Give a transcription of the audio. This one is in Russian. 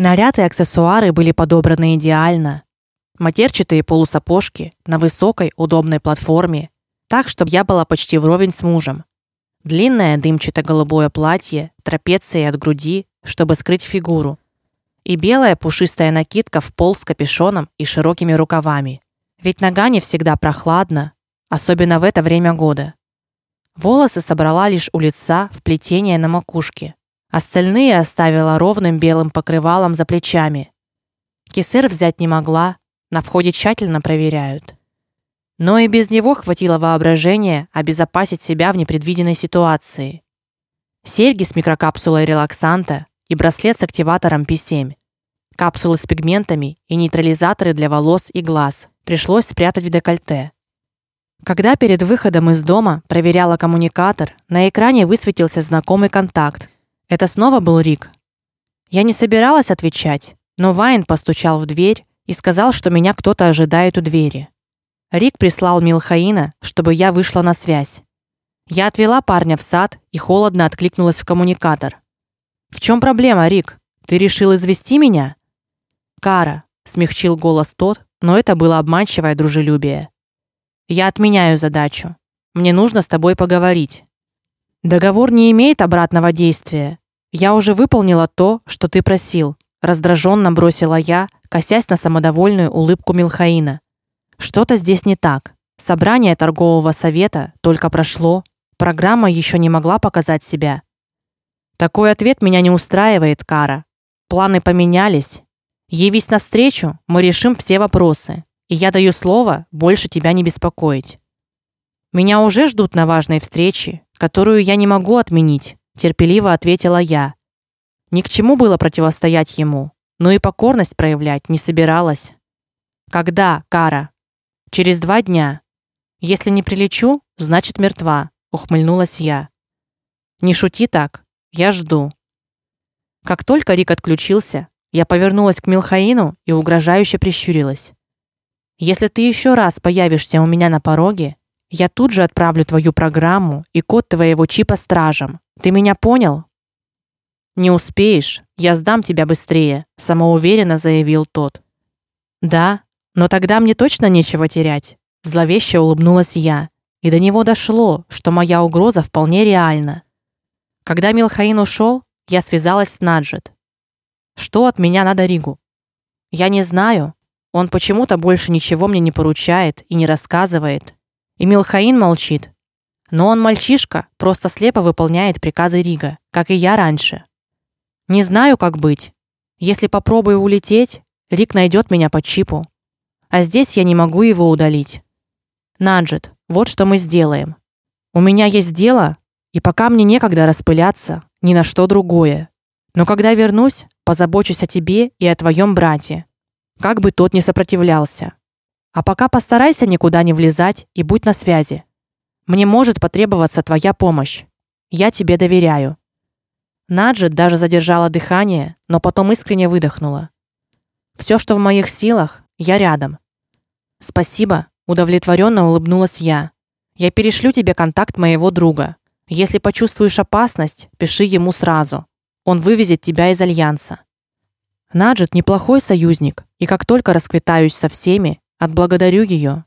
Наряд и аксессуары были подобраны идеально. Матерчатые полусапожки на высокой, удобной платформе, так, чтобы я была почти вровень с мужем. Длинное дымчато-голубое платье, трапецией от груди, чтобы скрыть фигуру. И белая пушистая накидка в пол с капюшоном и широкими рукавами. Ведь нога не всегда прохладно, особенно в это время года. Волосы собрала лишь у лица в плетение на макушке. Остальные оставила ровным белым покрывалом за плечами. Кисер взять не могла, на входе тщательно проверяют. Но и без него хватило воображения обезопасить себя в непредвиденной ситуации. Серьги с микрокапсулой релаксанта и браслет с активатором P7. Капсулы с пигментами и нейтрализаторы для волос и глаз пришлось спрятать в декольте. Когда перед выходом из дома проверяла коммуникатор, на экране высветился знакомый контакт. Это снова был Рик. Я не собиралась отвечать, но Вайн постучал в дверь и сказал, что меня кто-то ожидает у двери. Рик прислал Милхаина, чтобы я вышла на связь. Я отвела парня в сад и холодно откликнулась в коммуникатор. В чем проблема, Рик? Ты решил извести меня? Кара, смягчил голос тот, но это было обманчивое дружелюбие. Я отменяю задачу. Мне нужно с тобой поговорить. Договор не имеет обратного действия. Я уже выполнила то, что ты просил, раздраженно бросила я, косясь на самодовольную улыбку Милхаина. Что-то здесь не так. Собрание торгового совета только прошло, программа еще не могла показать себя. Такой ответ меня не устраивает, Кара. Планы поменялись. Явись на встречу, мы решим все вопросы. И я даю слово больше тебя не беспокоить. Меня уже ждут на важной встрече, которую я не могу отменить, терпеливо ответила я. Ни к чему было противостоять ему, но и покорность проявлять не собиралась. Когда, Кара? Через два дня. Если не прилечу, значит мертва, ухмыльнулась я. Не шути так. Я жду. Как только Рик отключился, я повернулась к Милхаину и угрожающе прищурилась. Если ты еще раз появишься у меня на пороге, я тут же отправлю твою программу и код твоего чипа стражам. Ты меня понял? Не успеешь, я сдам тебя быстрее, самоуверенно заявил тот. Да, но тогда мне точно нечего терять, зловеще улыбнулась я, и до него дошло, что моя угроза вполне реальна. Когда Милхаин ушел, я связалась с Наджет. Что от меня надо Ригу? Я не знаю. Он почему-то больше ничего мне не поручает и не рассказывает. И Милхаин молчит. Но он мальчишка, просто слепо выполняет приказы Рига, как и я раньше. Не знаю, как быть. Если попробую улететь, Рик найдет меня по чипу а здесь я не могу его удалить. Наджет, вот что мы сделаем. У меня есть дело, и пока мне некогда распыляться ни на что другое. Но когда вернусь, позабочусь о тебе и о твоем брате, как бы тот ни сопротивлялся. А пока постарайся никуда не влезать и будь на связи. Мне может потребоваться твоя помощь. Я тебе доверяю. Наджет даже задержала дыхание, но потом искренне выдохнула. Все, что в моих силах, я рядом. Спасибо, удовлетворенно улыбнулась я. Я перешлю тебе контакт моего друга. Если почувствуешь опасность, пиши ему сразу. Он вывезет тебя из альянса. Наджет неплохой союзник, и как только расквитаюсь со всеми, отблагодарю ее